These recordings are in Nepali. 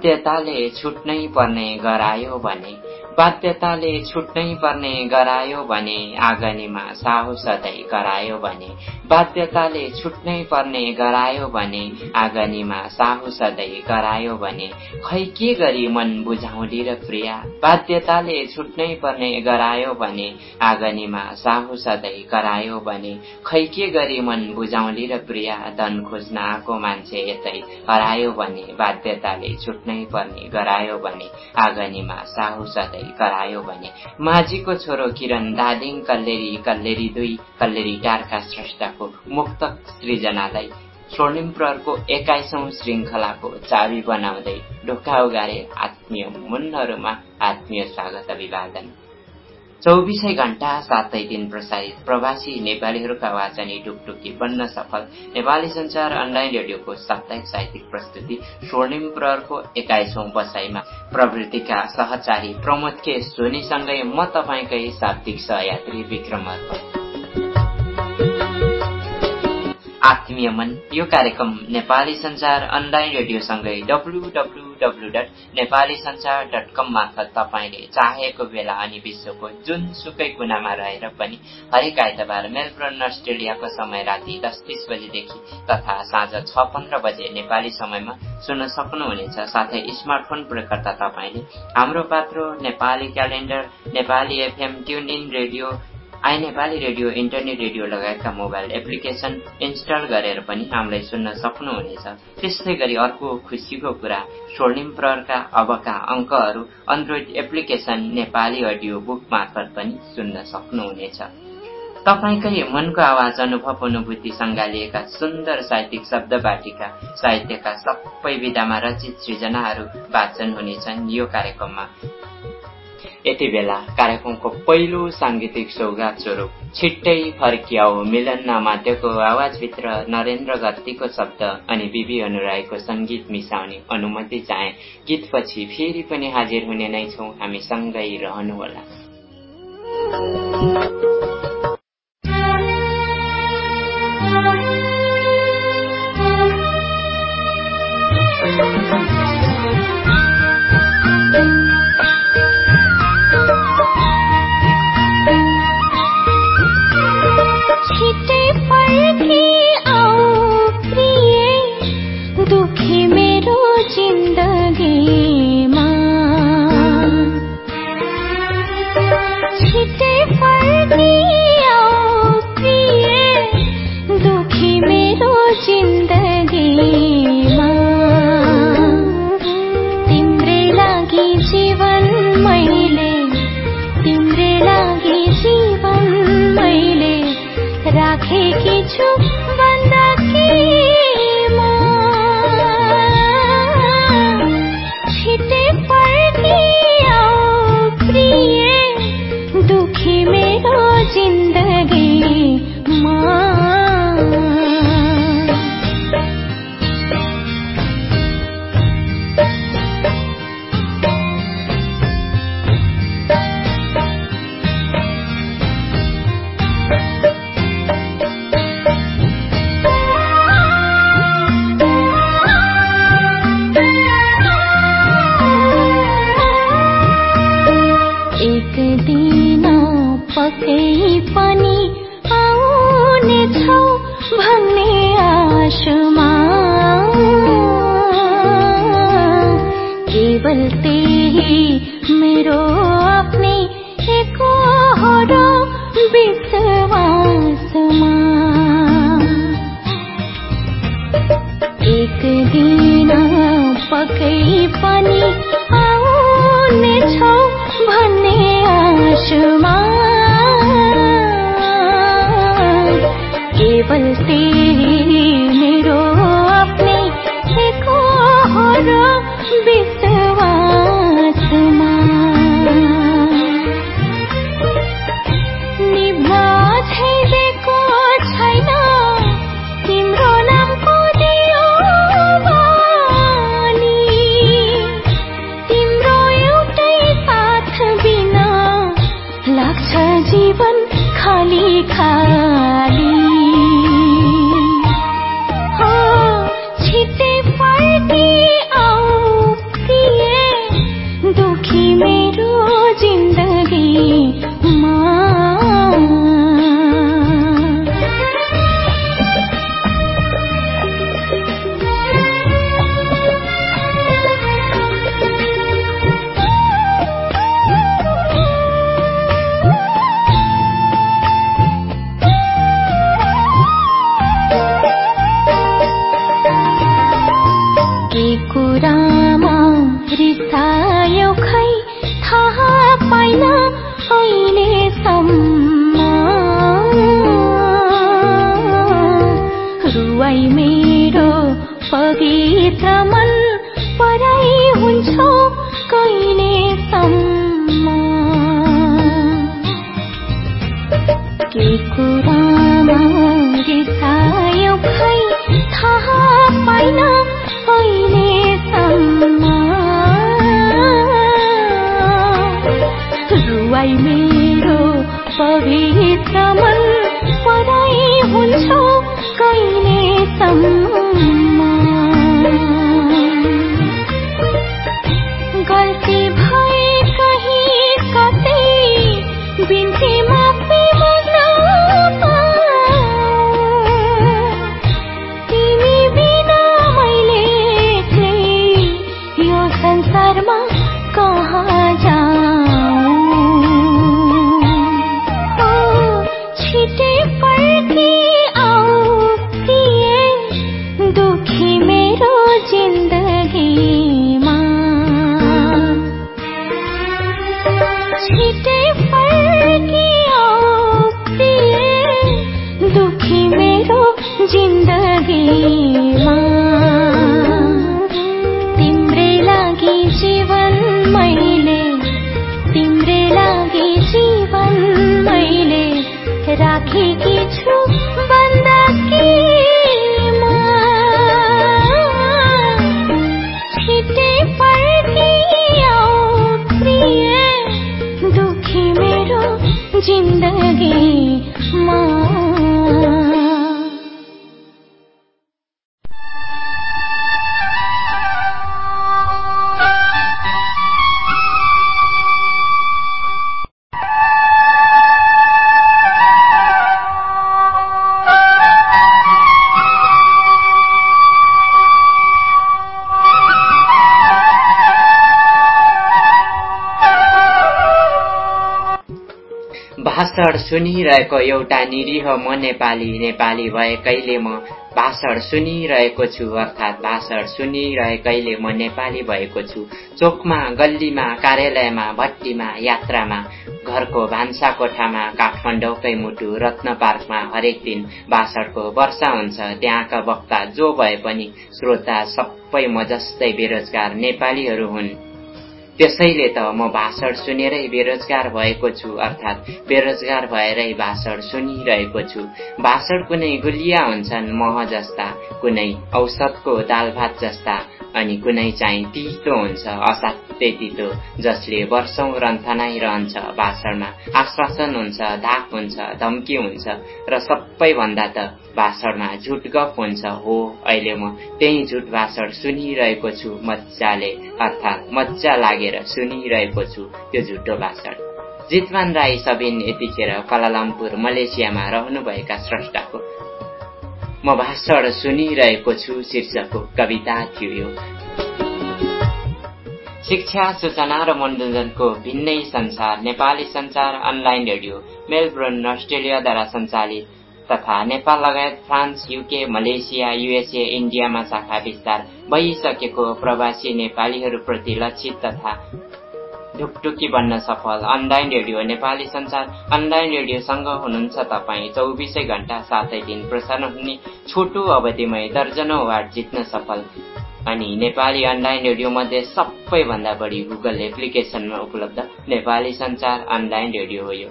बाध्यताले छुट्नै पर्ने गरायो भने बाध्यताले छुट्नै पर्ने गरायो भने आगनीमा साहु सधैँ करायो भने बाध्यताले छुट्नै पर्ने गरायो भने आगनीमा साहु सधैँ करायो भने खै के गरी मन बुझाउँली र प्रिया? बाध्यताले छुट्नै पर्ने गरायो भने आगनीमा साहु सधैँ करायो भने खै के गरी मन बुझाउँली र प्रिया धन खोज्न आएको मान्छे यतै हरायो भने बाध्यताले छुट्नै पर्ने गरायो भने आगनीमा साहु सधैँ करायो भने माझीको छोरो किरण दादिङ कल्लेरी कल्लेरी दुई कल्लेरी टारका श्रेष्ठको मुक्तक सृजनालाई स्वर्णिम प्रहरको एक्काइसौं श्रृङ्खलाको चाबी बनाउँदै ढोका उगारे आत्मीय मुनहरूमा आत्मीय स्वागत अभिवादन। चौबिसै घण्टा सातै दिन प्रसारित। प्रवासी नेपालीहरूका वाचनी टुकटुकी बन्न सफल। नेपाली संचार अनलाइन रेडियोको साप्ताहिक साहित्यिक प्रस्तुति स्वर्णिम प्रहरको एक्काइसौं बसाईमा प्रवृत्तिका सहचारी प्रमोद के सोनीसँगै म तपाईँकै शाब्दिक सहयात्री विक्रम आत्मीय मन यो कार्यक्रम नेपाली संचार online रेडियोसँगै W dot Nepali Sanchar dot com मार्फत तपाईँले चाहेको बेला अनि विश्वको जुनसुकै कुनामा रहेर पनि हरेक आइतबार मेलबर्न अस्ट्रेलियाको समय राति दस तिस बजेदेखि तथा साँझ छ पन्ध्र बजे नेपाली समयमा सुन्न सक्नुहुनेछ। साथै स्मार्टफोन प्रयोगकर्ता तपाईँले हाम्रो पात्रो Nepali calendar Nepali FM tune in radio I Nepali radio internet radio लगायतका मोबाइल एप्लिकेसन इन्स्टल गरेर पनि हामीलाई सुन्न सक्नुहुनेछ। त्यस्तै गरी अर्को खुसीको कुरा स्वर्णिम प्रहरका अबका अङ्कहरू android application Nepali audio book मार्फत पनि सुन्न सक्नुहुनेछ। तपाईँकै मनको आवाज अनुभव अनुभूति सङ्घालिएका सुन्दर साहित्यिक शब्द बाटिका साहित्यका सबै विधामा रचित सृजनाहरू वाचन हुनेछन्। यो कार्यक्रममा यति बेला कार्यक्रमको पहिलो साङ्गीतिक सौगात स्वरूप छिट्टै फर्कियाउ मिलन नमात्यको आवाजभित्र नरेन्द्र गत्तीको शब्द अनि बिबी अनुराईको सङ्गीत मिसाउने अनुमति चाहे गीतपछि फेरि पनि हाजिर हुने नै छौँ हामी सँगै रहनुहोला। हम भाषण सुनिरहेको एउटा निरीह म नेपाली नेपाली भएकैले म भाषण सुनिरहेको छु अर्थात् भाषण सुनिरहेकैले म नेपाली भएको छु। चोकमा गल्लीमा कार्यालयमा भट्टीमा यात्रामा घरको भान्सा कोठामा काठमाडौँकै मुटु रत्न पार्कमा हरेक दिन भाषणको वर्षा हुन्छ। त्यहाँका वक्ता जो भए पनि श्रोता सबै म जस्तै बेरोजगार नेपालीहरू हुन्। त्यसैले त म भाषण सुनेरै बेरोजगार भएको छु अर्थात् बेरोजगार भएरै भाषण सुनिरहेको छु। भाषण कुनै गुलिया हुन्छन् मह जस्ता कुनै औषधको दाल भात जस्ता अनि कुनै चाहिँ तितो हुन्छ असाध्यै तितो जसले वर्षौं रन्थनाइरहन्छ भाषणमा आश्वासन हुन्छ धाक हुन्छ धम्की हुन्छ र सबैभन्दा त भाषणमा झुट गफ हुन्छ। हो अहिले म त्यही झुट भाषण सुनिरहेको छु मजाले अर्थात् मजा लागेर सुनिरहेको छु त्यो झुटो भाषण। जितमान राई सबिन यतिखेर कलालम्पुर मलेसियामा रहनुभएका स्रष्टाको। म भाषण सुनिरहेको छु शीर्षकको कविता थियो यो। शिक्षा सूचना र मनोरञ्जनको भिन्नै संसार नेपाली संचार अनलाइन रेडियो मेलबोर्न अस्ट्रेलियाद्वारा सञ्चालित तथा नेपाल लगायत फ्रान्स युके मलेसिया युएसए इन्डियामा शाखा विस्तार भइसकेको प्रवासी नेपालीहरूप्रति लक्षित तथा ढुकढुकी बन्न सफल अनलाइन रेडियो नेपाली संसार अनलाइन रेडियोसँग हुनुहुन्छ तपाईँ। चौबिसै घण्टा सातै दिन प्रसारण हुने छोटो अवधिमै दर्जनौ वार्ड जित्न सफल। अनि नेपाली अनलाइन रेडियो मध्ये सबैभन्दा बढी गुगल एप्लिकेसनमा उपलब्ध नेपाली संचार अनलाइन रेडियो हो यो।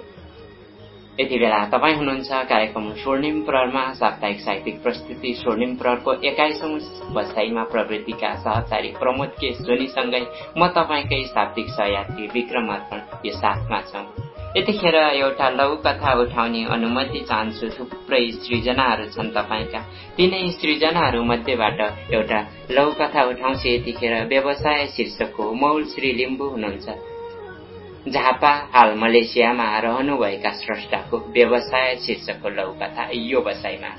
यति बेला तपाईँ हुनुहुन्छ कार्यक्रम स्वर्णिम प्रहरमा साप्ताहिक साहित्यिक प्रस्तुति स्वर्णिम प्रहरको एक्काइसौँ बसाइमा प्रवृत्तिका सहचारी प्रमोद के सोनीसँगै म तपाईँकै शाब्दिक सहयात्री विक्रम अर्पण यो साथमा छौँ। यतिखेर एउटा लघु कथा उठाउने अनुमति चाहन्छु। थुप्रै सृजनाहरू छन् तपाईँका। तिनै सृजनाहरू मध्येबाट एउटा लघु कथा उठाउँछु यतिखेर व्यवसाय शीर्षकको मौल श्री लिम्बू हुनुहुन्छ। झापा हाल मलेसियामा रहनुभएका स्रष्टाको व्यवसाय शीर्षकको लौकथा यो बसाइमा।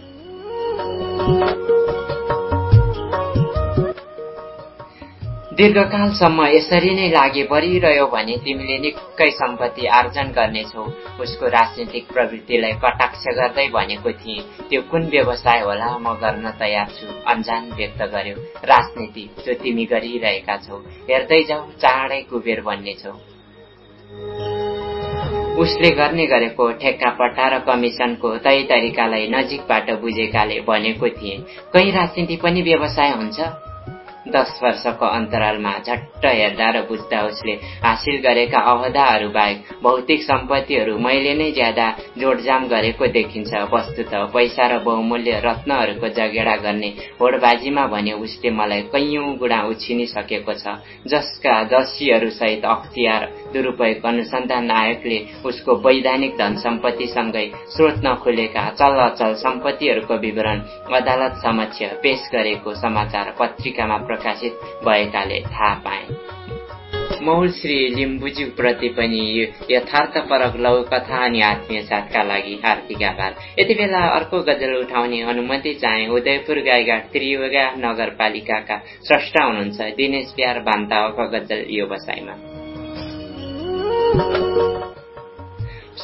दीर्घकालसम्म यसरी नै लागे परिरह्यो भने तिमीले निकै सम्पत्ति आर्जन गर्नेछौ। उसको राजनीतिक प्रवृत्तिलाई कटाक्ष गर्दै भनेको थिएँ। त्यो कुन व्यवसाय होला म गर्न तयार छु अन्जान व्यक्त गर्यो। राजनीति जो तिमी गरिरहेका छौ। हेर्दै जाऊ चाँडै कुबेर बन्नेछौ। उसले गर्ने गरेको ठेक्कापट्टा र कमिसनको तै तरिकालाई नजिकबाट बुझेकाले भनेको थिए। कहीँ राजनीति पनि व्यवसाय हुन्छ? दस वर्षको अन्तरालमा झट्ट हेर्दा र बुझ्दा उसले हासिल गरेका अहदाहरू बाहेक भौतिक सम्पत्तिहरू मैले नै ज्यादा जोडजाम गरेको देखिन्छ। वस्तुत पैसा र बहुमूल्य रत्नहरूको जगेडा गर्ने होडबाजीमा भने उसले मलाई कैयौं गुणा उछिनिसकेको छ जसका सहित अख्तियार दुरूपयोग अनुसन्धान नायकले उसको वैधानिक धन सम्पत्तिसँगै स्रोत नखुलेका चल अचल सम्पत्तिहरूको विवरण अदालत समक्ष पेश गरेको समाचार पत्रिकामा प्रकाशित भएकाले थाहा पाए। मौल श्री लिम्बुज्यूप्रति पनि यथार्थपरक लौकथा अनि आत्मीय साथका लागि हार्दिक आभार। यति बेला अर्को गजल उठाउने अनुमति चाहे उदयपुर गाईघाट त्रियुगा नगरपालिकाका स्रष्टा हुनुहुन्छ दिनेश प्यार बान्तावको गजल यो बसाइमा।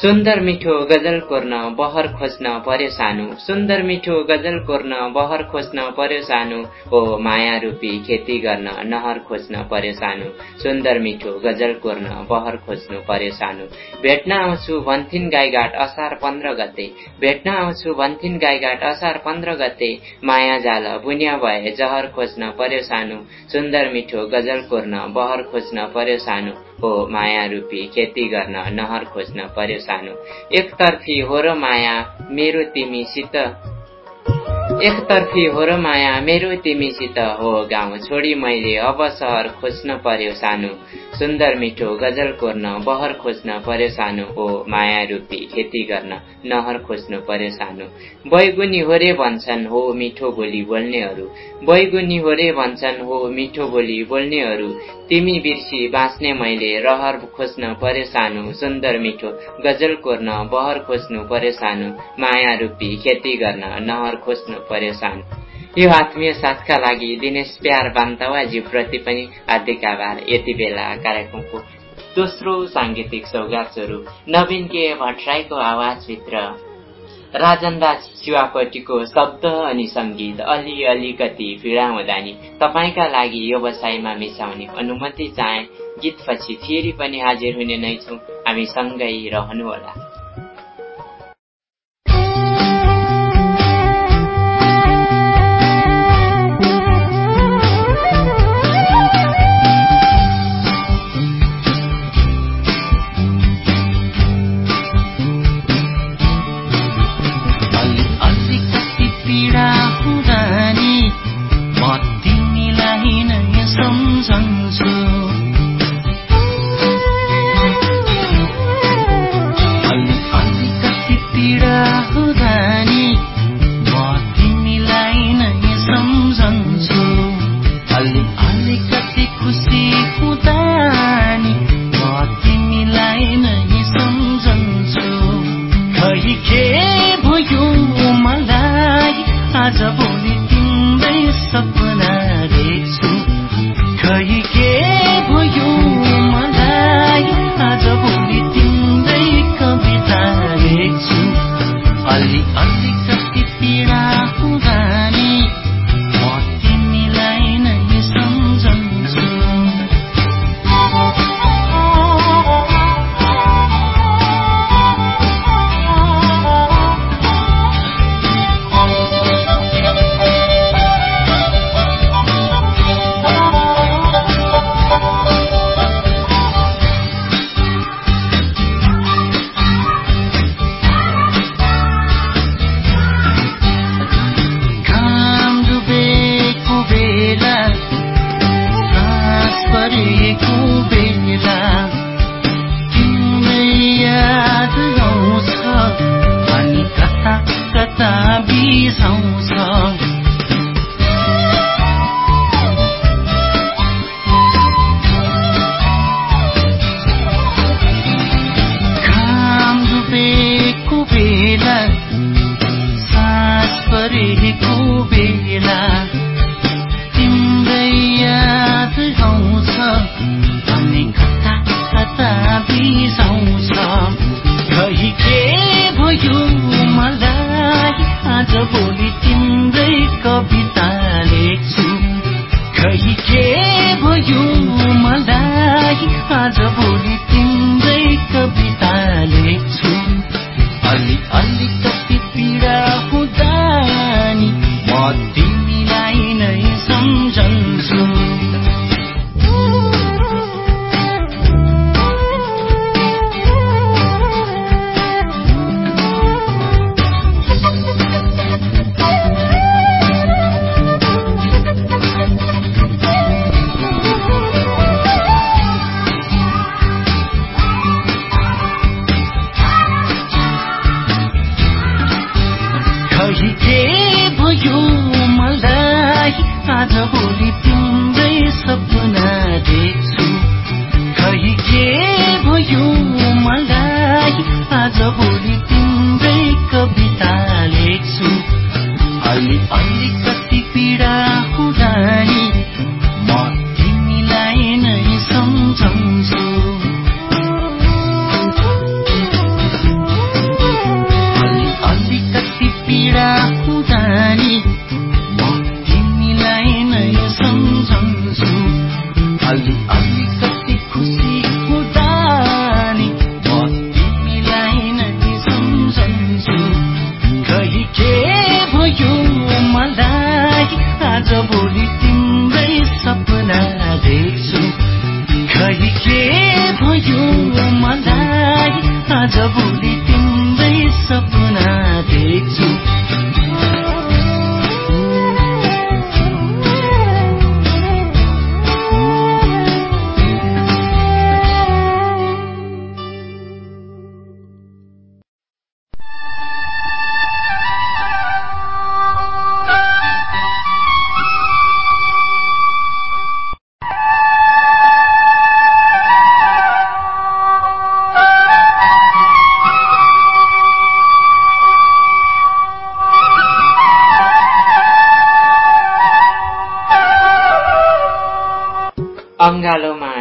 सुन्दर मिठो गजल कोर्न बहर खोज्न पर्यो सानो। सुन्दर मिठो गजल कोर्न बहर खोज्न पर्यो सानो। हो माया रूपी खेती गर्न नहर खोज्न पर्यो सानो। सुन्दर मिठो गजल कोर्न बहर खोज्नु पर्यो सानो। भेट्न आउँछु भन्थिन गाईघाट असार पन्ध्र गते। भेट्न आउँछु भन्थिन गाईघाट असार पन्ध्र गते। माया जाल बुनिया भए जहर खोज्न पर्यो सानो। सुन्दर मिठो गजल कोर्न बहर खोज्न पर्यो सानो। हो माया रूपी खेती गर्न नहर खोज्न पर्यो सानो। एकतर्फी हो र माया मेरो तिमीसित एकतर्फी हो र माया मेरो तिमीसित हो गाउँ। छोडी मैले अब सहर खोज्न पर्यो सानो। सुन्दर मिठो गजल कोर्न बहर खोज्न पर्यो सानो। हो माया रूपी खेती गर्न नहर खोज्नु पर्यो सानो। बैगुनी हो रे भन्छन् हो मिठो बोली बोल्नेहरू। बैगुनी हो रे भन्छन् हो मिठो बोली बोल्नेहरू। तिमी बिर्सी बाँच्ने मैले रहर खोज्न पर्यो सानो। सुन्दर मिठो गजल कोर्न बहर खोज्नु पर्यो सानो। माया रूपी खेती गर्न नहर खोज्नु पर्यो सानो यो आत्मीय साथका लागि दिनेश प्यार प्रति पनि हार्दिक आभार। यति बेला कार्यक्रमको दोस्रो साङ्गीतिक सौगात स्वरूप नवीन के भट्टराईको आवाजभित्र राजनदास शिवापट्टिको शब्द अनि सङ्गीत अलि अलिकति पीडा हुँदा नि तपाईँका लागि व्यवसायमा मिसाउने अनुमति चाहे गीतपछि फेरि पनि हाजिर हुने नै छौँ। हामी सँगै रहनुहोला।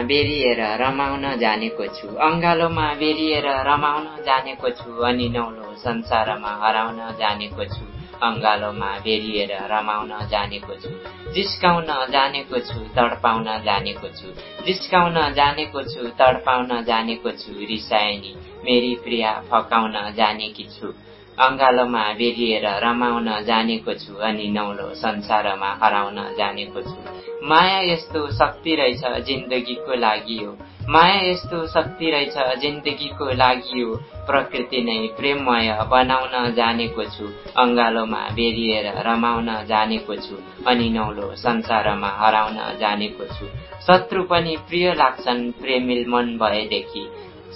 बेरिएर रमाउन जानेको छु। अङ्गालोमा बेरिएर रमाउन जानेको छु अनि नौलो संसारमा हराउन जानेको छु। अङ्गालोमा बेरिएर रमाउन जानेको छु। जिस्काउन जानेको छु तडपाउन जानेको छु। जिस्काउन जानेको छु तडपाउन जानेको छु। रिसायनी मेरी प्रिया फकाउन जानेकी छु। अङ्गालोमा बेरिएर रमाउन जानेको छु अनि नौलो संसारमा हराउन जानेको छु। माया यस्तो शक्ति रहेछ जिन्दगीको लागि हो। माया यस्तो शक्ति रहेछ जिन्दगीको लागि हो। प्रकृति नै प्रेममय बनाउन जानेको छु अङ्गालोमा बेरिएर रमाउन जानेको छु अनि नौलो संसारमा हराउन जानेको छु। शत्रु पनि प्रिय लाग्छन् प्रेमिल मन भएदेखि।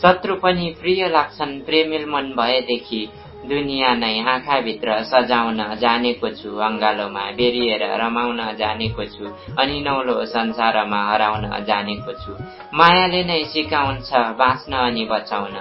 शत्रु पनि प्रिय लाग्छन् प्रेमिल मन भएदेखि। दुनियाँ नै आँखाभित्र सजाउन जानेको छु अङ्गालोमा बेरिएर रमाउन जानेको छु अनि नौलो संसारमा हराउन जानेको छु। मायाले नै सिकाउँछ बाँच्न अनि बचाउन।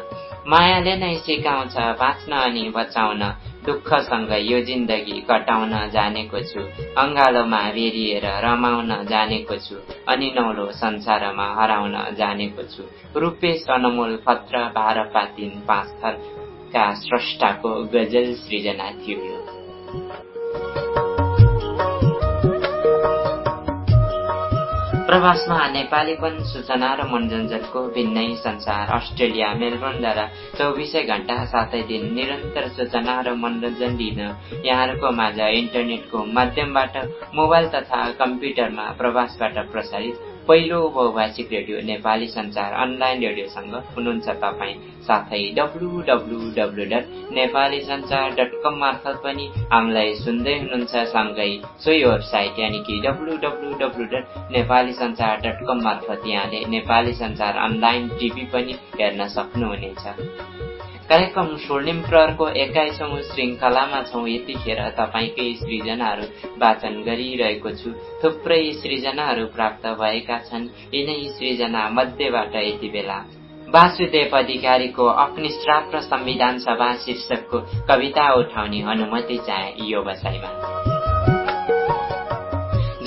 मायाले नै सिकाउँछ बाँच्न अनि बचाउन। दुःखसँग यो जिन्दगी कटाउन जानेको छु अङ्गालोमा बेरिएर रमाउन जानेको छु अनि नौलो संसारमा हराउन जानेको छु। रूपेश अनमोल पत्र बाह्र पातिन पाँच थरका स्रष्टाको गजल सृजना थियो। प्रवासमा नेपालीपन सूचना र मनोरञ्जनको भिन्नै संसार अस्ट्रेलिया मेलबर्नद्वारा चौबिसै घण्टा सातै दिन निरन्तर सूचना र मनोरञ्जन दिन। यहाँहरूको माझ इन्टरनेटको माध्यमबाट मोबाइल तथा कम्प्युटरमा प्रवासबाट प्रसारित पहिलो बहुभाषिक रेडियो नेपाली संचार अनलाइन रेडियोसँग हुनुहुन्छ तपाईँ। साथै W W W dot Nepali Sanchar dot com मार्फत पनि हामीलाई सुन्दै हुनुहुन्छ सँगै। सोही वेबसाइट यानि कि W W W dot Nepali Sanchar dot com मार्फत यहाँले नेपाली संचार अनलाइन टिभी पनि हेर्न सक्नुहुनेछ। कार्यक्रम स्वर्णिम प्रहरको एक्काइसौँ श्रृङ्खलामा छौँ यतिखेर तपाईँकै सृजनाहरू वाचन गरिरहेको छु। थुप्रै सृजनाहरू प्राप्त भएका छन्। यिनै सृजना मध्येबाट यति बेला। वासुदेव अधिकारीको अग्निश्राप र संविधान सभा शीर्षकको कविता उठाउने अनुमति चाहे यो बसाइमा।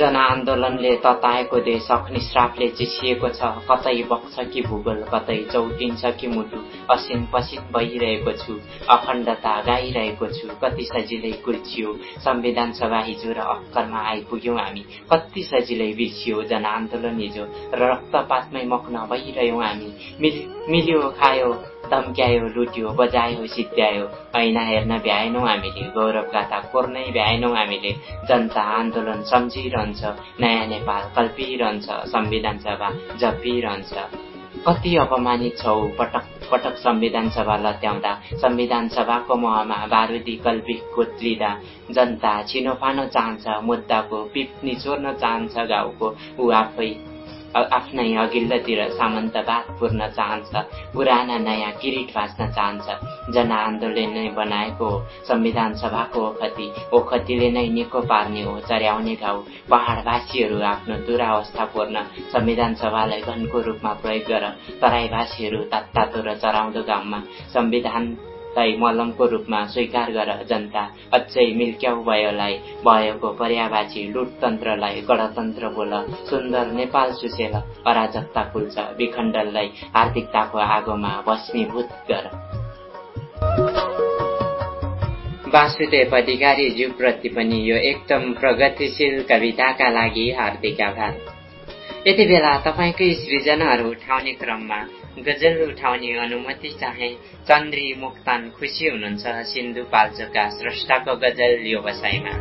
जनआन्दोलनले तताएको देश अग्निश्रापले चिसिएको छ। कतै बग्छ कि भूगोल कतै चौटिन्छ कि मुटु असिन पसिन भइरहेको छु अखण्डता गाइरहेको छु। कति सजिलै कुर्चियो संविधान सभा हिजो र अक्करमा आइपुग्यौँ हामी। कति सजिलै बिर्सियो जनआन्दोलन हिजो र रक्तपातमै मग्न भइरह्यौँ हामी। मिल्यो खायो धम्क्यायो लुट्यो बजायो सिद्ध्यायो ऐना हेर्न भ्याएनौँ हामीले गौरव गाथा कोर्नै भ्याएनौँ हामीले जनता आन्दोलन सम्झिरहन्छ नयाँ नेपाल कल्पिरहन्छ संविधान सभा जपिरहन्छ। कति अपमानित छौ पटक पटक संविधान सभा लत्याउँदा संविधान सभाको महमा बारुदी कल्पी कोत्लिँदा जनता छिनोफानो चाहन्छ मुद्दाको पिप निचोर्न चाहन्छ गाउँको ऊ आफै आफ्नै अघिल्लोतिर सामन्तवाद पुर्न चाहन्छ पुराना नयाँ किरिट भाँच्न चाहन्छ। जनआन्दोलनले बनाएको संविधान सभाको ओखती ओखतीले नै निको पार्ने हो चर्याउने घाउ। पहाडवासीहरू आफ्नो दुरावस्था पूर्ण संविधान सभालाई घनको रूपमा प्रयोग गर। तराईवासीहरू तात्तातो र चराउँदो गाउँमा संविधान लाई मलमको रूपमा स्वीकार गर जनता। अझै मिल्क्याउ भयोलाई भएको पर्यावाची लुटतन्त्रलाई गणतन्त्र बोल। सुन्दर नेपाल सुसेल अराजकता फुल्छ विखण्डनलाई। आर्थिकताको आगोमा भस्मीभूत गर। वासुदेव अधिकारी ज्यूप्रति पनि यो एकदम प्रगतिशील कविताका लागि हार्दिक आभार। यति बेला तपाईँकै सृजनाहरू उठाउने क्रममा गजल उठाउने अनुमति चाहे चन्द्री मुक्तान खुसी हुनुहुन्छ सिन्धुपाल्चोका स्रष्टाको गजल यो बसाइमा।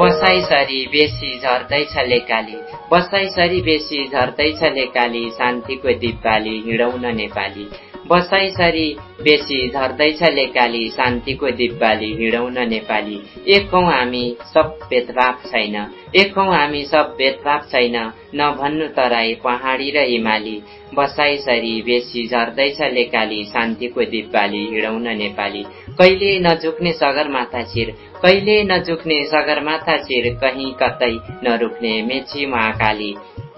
बसाइ सरी बेसी झर्दैछ लेकाली बसाइ सरी बेसी झर्दैछ लेकाली शान्तिको दिपाली हिँडौन नेपाली। बसाइ सरी बेसी झर्दैछ लेकाली शान्तिको दिब्बाली हिँडौन नेपाली। एक हामी सब भेदभाव छैन। एक हामी सब भेदभाव छैन। नभन्नु तराई पहाडी र हिमाली बसाइ सरी बेसी झर्दैछ लेकाली शान्तिको दिब्बाली हिँडौन नेपाली। कहिले नझुक्ने सगरमाथा शिर कहिले नझुक्ने सगरमाथा शिर कहीँ कतै नरुक्ने मेची महाकाली।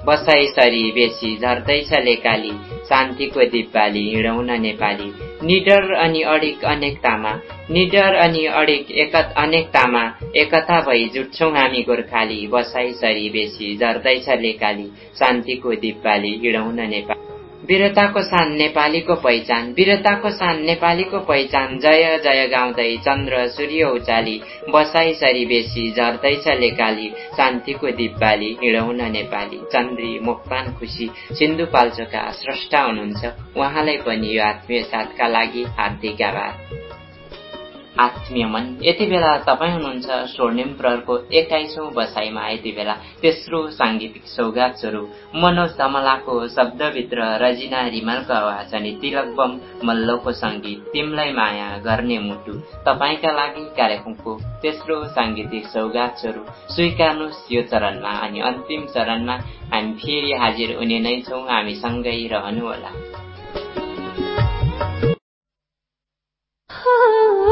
बसाइ सरी बेसी झर्दैछ लेकाली शान्तिको दिपाली हिँडौन नेपाली। निडर अनि अडिक अनेकतामा निडर अनि अडिक एक अनेकतामा एकता भई जुट्छौँ हामी गोर्खाली। बसाइ सरी बेसी झर्दैछ लेकाली शान्तिको दिपाली हिँडौन नेपाली। वीरताको सान नेपालीको पहिचान वीरताको सान नेपालीको पहिचान। जय जय गाउँदै चन्द्र सूर्य उचाली बसाइ सरी बेसी झर्दैछ लेकाली शान्तिको दिपाली हिँडौन नेपाली चन्द्री मोक्तान खुसी सिन्धुपाल्चोका स्रष्टा हुनुहुन्छ। उहाँलाई पनि यो आत्मीय साथका लागि हार्दिक आभार। आत्मीय मन। यति बेला तपाईँ हुनुहुन्छ स्वर्णिम प्रहरको एक्काइसौँ बसाइमा यति बेला तेस्रो साङ्गीतिक सौगात स्वरूप मनोज धमलाको शब्दभित्र रजिना रिमालको आवाज अनि तिलक बम मल्लको सङ्गीत तिमलाई माया गर्ने मुटु। तपाईँका लागि कार्यक्रमको तेस्रो साङ्गीतिक सौगात स्वरूप स्वीकार्नुहोस् यो चरणमा अनि अन्तिम चरणमा हामी फेरि हाजिर हुने नै छौँ। हामी सँगै रहनुहोला।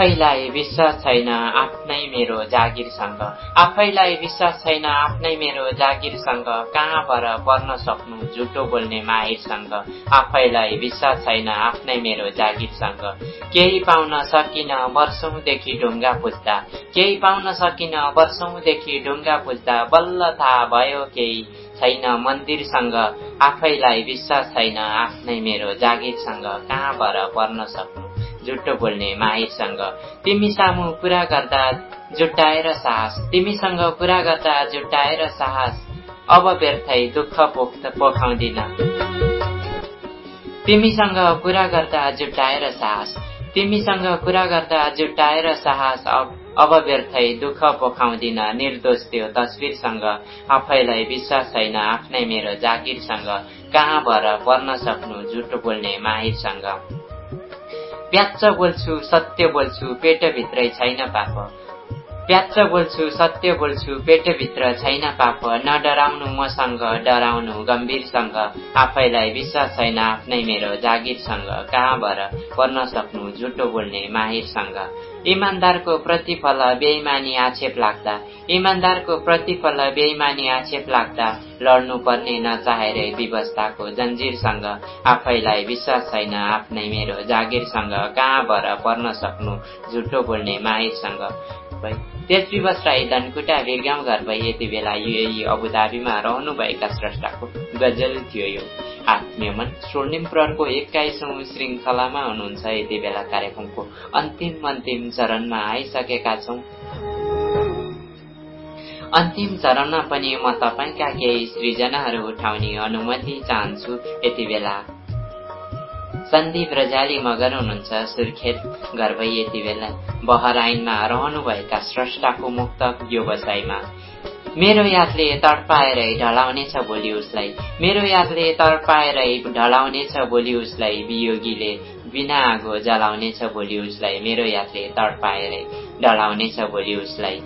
आफैलाई विश्वास छैन आफ्नै मेरो जागिरसँग। आफैलाई विश्वास छैन आफ्नै मेरो जागिरसँग कहाँबाट पर्न सक्नु झुटो बोल्ने माहिरसँग? आफैलाई विश्वास छैन आफ्नै मेरो जागिरसँग। केही पाउन सकिन वर्षौंदेखि ढुङ्गा पुज्दा। केही पाउन सकिन वर्षौंदेखि ढुङ्गा पुज्दा बल्ल थाहा भयो केही छैन मन्दिरसँग। आफैलाई विश्वास छैन आफ्नै मेरो जागिरसँग कहाँबाट पर्न सक्नु? झुटो बोल्ने माहिरसँग तिमी सामु कुरा गर्दा जुटाएर साहस। तिमीसँग कुरा गर्दा जुटाएर साहस। अब व्यर्थै दुःख पोखाउँदिन। तिमीसँग कुरा गर्दा जुटाएर साहस। तिमीसँग कुरा गर्दा जुटाएर साहस। अब व्यर्थै दुःख पोखाउँदिन। निर्दोष त्यो तस्विरसँग। आफैलाई विश्वास छैन आफ्नै मेरो जागिरसँग। कहाँबाट पर्न सक्नु झुटो बोल्ने माहिरसँग प्याच्च बोल्छु सत्य बोल्छु पेटभित्रै छैन पाप। प्याच्च बोल्छु सत्य बोल्छु पेटभित्र छैन पाप। नडराउनु मसँग डराउनु गम्भीरसँग। आफैलाई विश्वास छैन आफ्नै मेरो जागिरसँग। कहाँबाट पर्न सक्नु झुटो बोल्ने माहिरसँग? इमान्दारको प्रतिफल बेइमानी आक्षेप लाग्दा। इमान्दारको प्रतिफल बेइमानी आक्षेप लाग्दा। लड्नु पर्ने नचाहेरै व्यवस्थाको जन्जिरसँग आफैलाई विश्वास छैन आफ्नै मेरो जागिरसँग। कहाँबाट पर्न सक्नु झुटो बोल्ने माहिरसँग? त्यस विवश राई धनकुटा वीरगाउँ घर भई यति बेला युएई अबुधाबीमा रहनुभएका स्रष्टाको गजल थियो यो। आत्मीय मन स्वर्णिम प्रहरको एक्काइसौँ श्रृङ्खलामा हुनुहुन्छ यति बेला कार्यक्रमको अन्तिम अन्तिम चरणमा आइसकेका छौँ। अन्तिम चरणमा पनि म तपाईँका केही सृजनाहरू उठाउने अनुमति चाहन्छु। यति बेला सन्दीप रजाली मगर हुनुहुन्छ। सुर्खेत घर भई यति बेला बहराइनमा रहनुभएका स्रष्टाको मुक्त यो बसाइमा मेरो यादले तडपाएरै ढलाउनेछ भोलि उसलाई। मेरो यादले तडपाएरै ढलाउनेछ भोलि उसलाई। वियोगीले बिना आगो जलाउनेछ भोलि उसलाई। मेरो यादले तडपाएरै ढलाउनेछ भोलि उसलाई।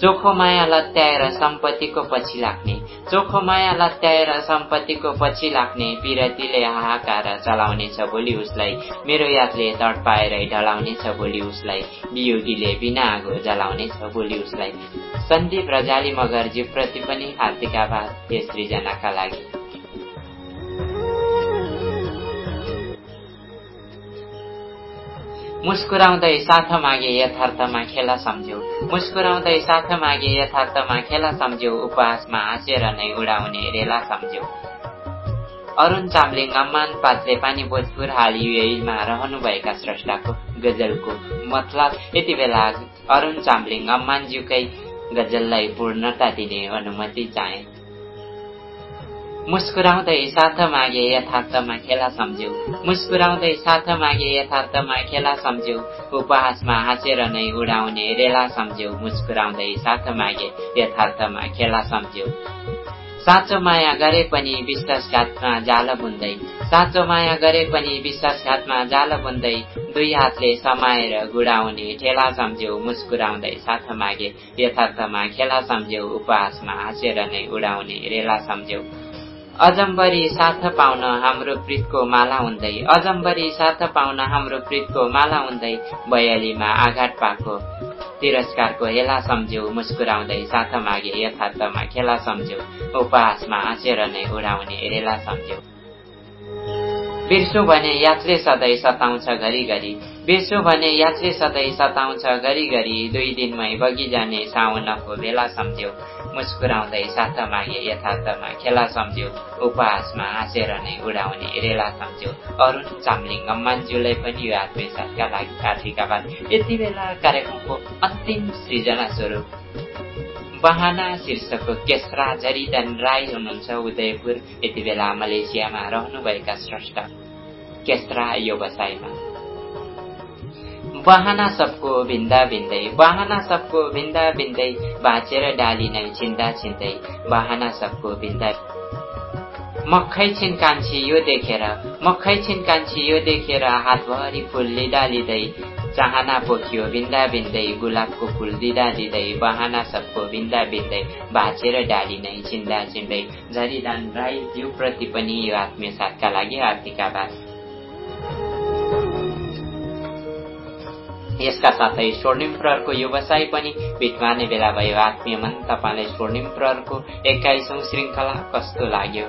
चोखो माया लत्याएर सम्पत्तिको पछि लाग्ने। चोखो माया लत्याएर सम्पत्तिको पछि लाग्ने पिरतीले हाहाकार चलाउनेछ भोलि उसलाई। मेरो यादले तडपाएरै ढलाउनेछ भोलि उसलाई। वियोगीले बिना आगो जलाउनेछ भोलि उसलाई। सन्दीप रजाली मगरज्यूप्रति पनि हार्दिक आभार। यस सृजनाका लागि। मुस्कुराउँदै साथ मागे यथार्थमा खेला सम्झ्यौ। मुस्कुराउँदै साथ मागे यथार्थमा खेला सम्झ्यौ। उपहासमा हाँसेर नै उडाउने रेला सम्झ्यौ। अरुण चामलिङ अम्मान पात्रे पानी भोजपुर हाल युएमा रहनुभएका स्रष्टाको गजलको मतलब। यति बेला अरुण चामलिङ अम्मानज्यूकै गजललाई पूर्णता दिने अनुमति चाहे। मुस्कुराउँदै साथ मागे यथार्थमा खेला सम्झ्यौ। मुस्कुराउँदै साथ मागे यथार्थमा खेला सम्झ्यौ। उपहासमा हाँसेर नै उडाउने रेला सम्झ्यौ। मुस्कुराउँदै साथ मागे यथार्थमा खेला सम्झ्यौ। साँचो माया गरे पनि विश्वासघातमा जाल बुन्दै। साँचो माया गरे पनि विश्वासघातमा जाल बुन्दै। दुई हातले समाएर गुडाउने ठेला सम्झ्यौ। मुस्कुराउँदै साथ मागे यथार्थमा खेला सम्झ्यौ। उपहासमा हाँसेर नै उडाउने रेला सम्झ्यौ। अजम्बरी साथ पाउन हाम्रो प्रीतको माला हुँदै अजम्बरी साथ पाउन हाम्रो प्रीतको माला हुँदै बयालीमा आघात पाएको। तिरस्कारको हेला सम्झ्यौ मुस्कुराउँदै साथ मागे यथार्थमा खेला सम्झ्यौ उपहासमा हाँसेर नै उडाउने रेला सम्झ्यौ। बिर्सु भने यात्रे सधैँ सताउँछ घरिघरि। बिर्सु भने यात्रे सधैँ सताउँछ घरिघरि। दुई दिनमै बगिजाने साउनको बेला सम्झ्यौ। मुस्कुराउँदै साथ मागे यथार्थमा खेला सम्झ्यो उपहासमा हाँसेर नै उडाउने रेला सम्झ्यो। अरुण चामलिङ अम्मानज्यूलाई पनि यो आत्मसाथका लागि हार्दिक आभार। यति बेला कार्यक्रमको अन्तिम सृजना स्वरूप। बहाना शीर्षकको केसरा जरिदन राई हुनुहुन्छ उदयपुर। यति बेला मलेसियामा रहनुभएका स्रष्टा केसरा यो बसाइमा। बहाना सबको भिन्दा भिन्दै बहाना सबको भिन्दा भिन्दै बाँचेर डाली नै छिन्दा छिन्दै बहाना सबको भिन्दा मखै छिन कान्छी यो देखेर मखै छिन कान्छी यो देखेर हातभरि फुल लिँदा लिँदै चाहना पोखियो भिन्दा भिन्दै गुलाबको फुल दिँदा दिँदै बहाना सबको भिन्दा भिन्दै बाँचेर डाली नै छिन्दा छिन्दै झरिदान राई ज्यूप्रति पनि यो आत्मीय साथका लागि हार्दिक आभार। यसका साथै स्वर्णिम प्रहरको व्यवसाय पनि भेट मार्ने बेला भयो। आत्मीय मन तपाईँलाई स्वर्णिम प्रहरको एक्काइसौँ श्रृङ्खला कस्तो लाग्यो?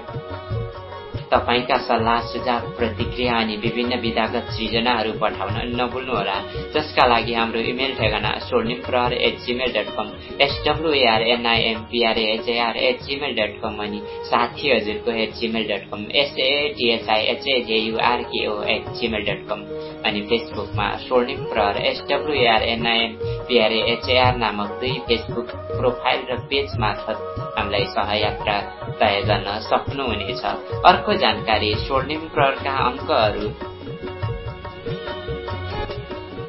तपाईँका सल्लाह सुझाव प्रतिक्रिया अनि विभिन्न विधागत सृजनाहरू पठाउन नभुल्नुहोला। जसका लागि हाम्रो इमेल ठेगाना स्वर्णिम प्रहर at Gmail dot com एसडब्लुएआरएनआइएमपिआरएएचएआर at Gmail dot कम अनि साथी हजुरको at Gmail dot com एसएटिएचआइएचएजेयुआरकेओ at Gmail dot कम अनि फेसबुकमा स्वर्णिम प्रहर एसडब्लुएआरएनआइएमपिआरएएचएआर नामक दुई फेसबुक प्रोफाइल र पेज मार्फत हामीलाई सहयात्रा तय गर्न सक्नुहुनेछ। अर्को जानकारी स्वर्णिम प्रहरका अङ्कहरू।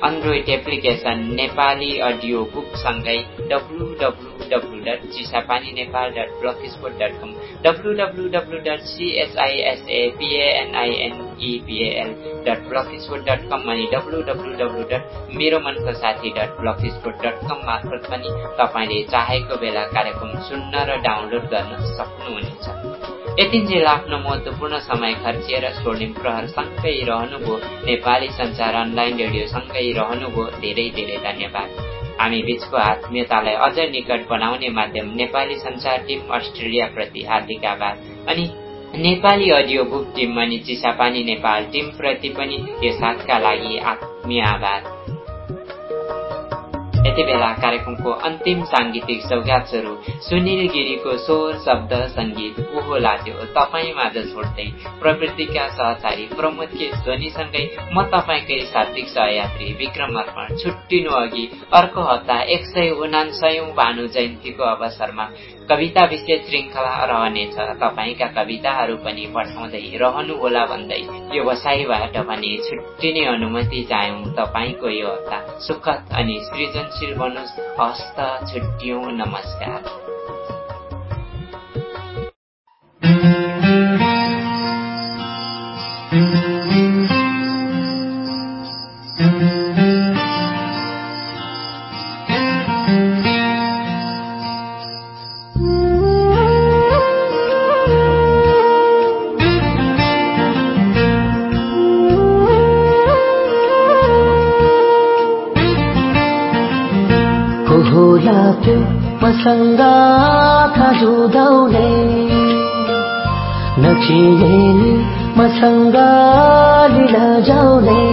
Android application Nepali audio बुकसँगै W W dot Chisapani Nepal dot ब्लकस्पोर्ट dot कम W W W dot सिएसआइएसएपिएनआइएनइपिएल dot ब्लकस्पोर्ट dot कम अनि डब्लु डब्लु डब्लु डट मेरो मनको साथी डट ब्लकस्पोर्ट डट कम मार्फत पनि तपाईँले चाहेको बेला कार्यक्रम सुन्न र डाउनलोड गर्न सक्नुहुनेछ। यतिन्जेल आफ्नो महत्वपूर्ण समय खर्चिएर स्वर्णिम प्रहरसँगै रहनुभयो नेपाली संसार अनलाइन रेडियोसँगै रहनुभयो धेरै धेरै धन्यवाद। हामी बीचको आत्मीयतालाई अझ निकट बनाउने माध्यम नेपाली संसार टिम अस्ट्रेलियाप्रति हार्दिक आभार अनि नेपाली अडियो बुक टिम अनि चिसापानी नेपाल टिमप्रति पनि यो साथका लागि आत्मीय आभार यति बेला कार्यक्रमको अन्तिम साङ्गीतिक सौगात सुनिल गिरीको स्वर शब्द सङ्गीत ओहो लाग्यो तपाईँ माझ छोड्दै। प्रवृत्तिका सहचारी प्रमोद के ध्वनिसँगै म तपाईँकै शाब्दिक सहयात्री विक्रम अर्पण। छुट्टिनु अघि अर्को हप्ता एक सय उनासयौं भानु जयन्तीको अवसरमा कविता विशेष श्रृङ्खला रहनेछ। तपाईँका कविताहरू पनि पठाउँदै रहनुहोला भन्दै यो बसाइबाट भने छुट्टिने अनुमति चाहौँ तपाईँको यो हप्ता सुखद अनि सृजनशील बनोस् हस्त छुट्टियौँ। नमस्कार। मसँग जुदाउने नचिने मसँग लिन जाउने।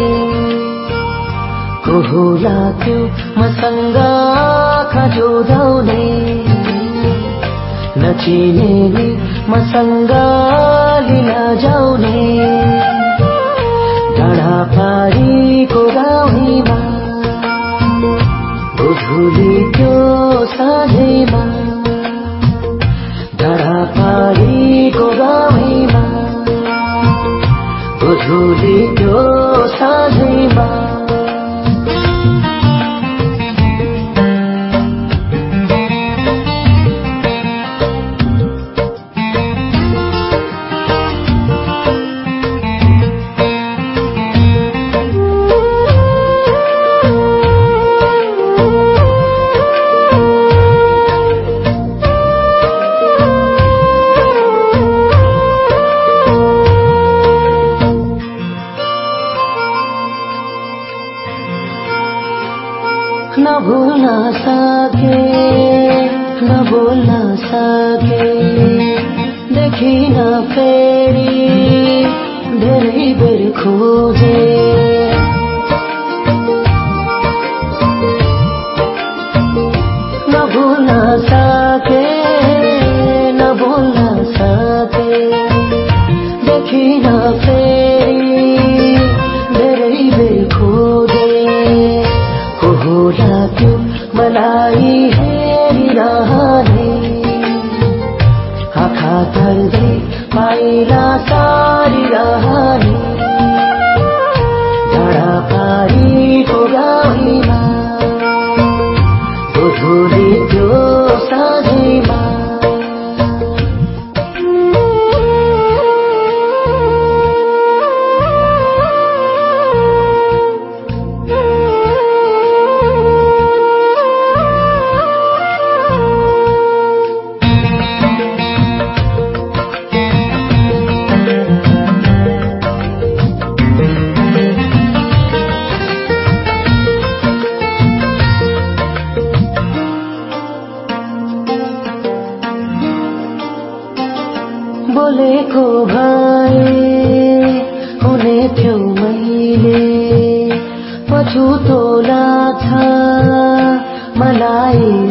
को लाग्यो मसँग खजुदाउने नचिने मसँग लिन जाउने। डाँडा पारीको गाउँमा भुली त्यो साझैमा डाँडा पारीको गाउँमा भुली त्यो न सके देखी न फेरी ढेरी बेर खोजे। बोलेको भए हुने थियो मैले। पछुतो लाग्छ मलाई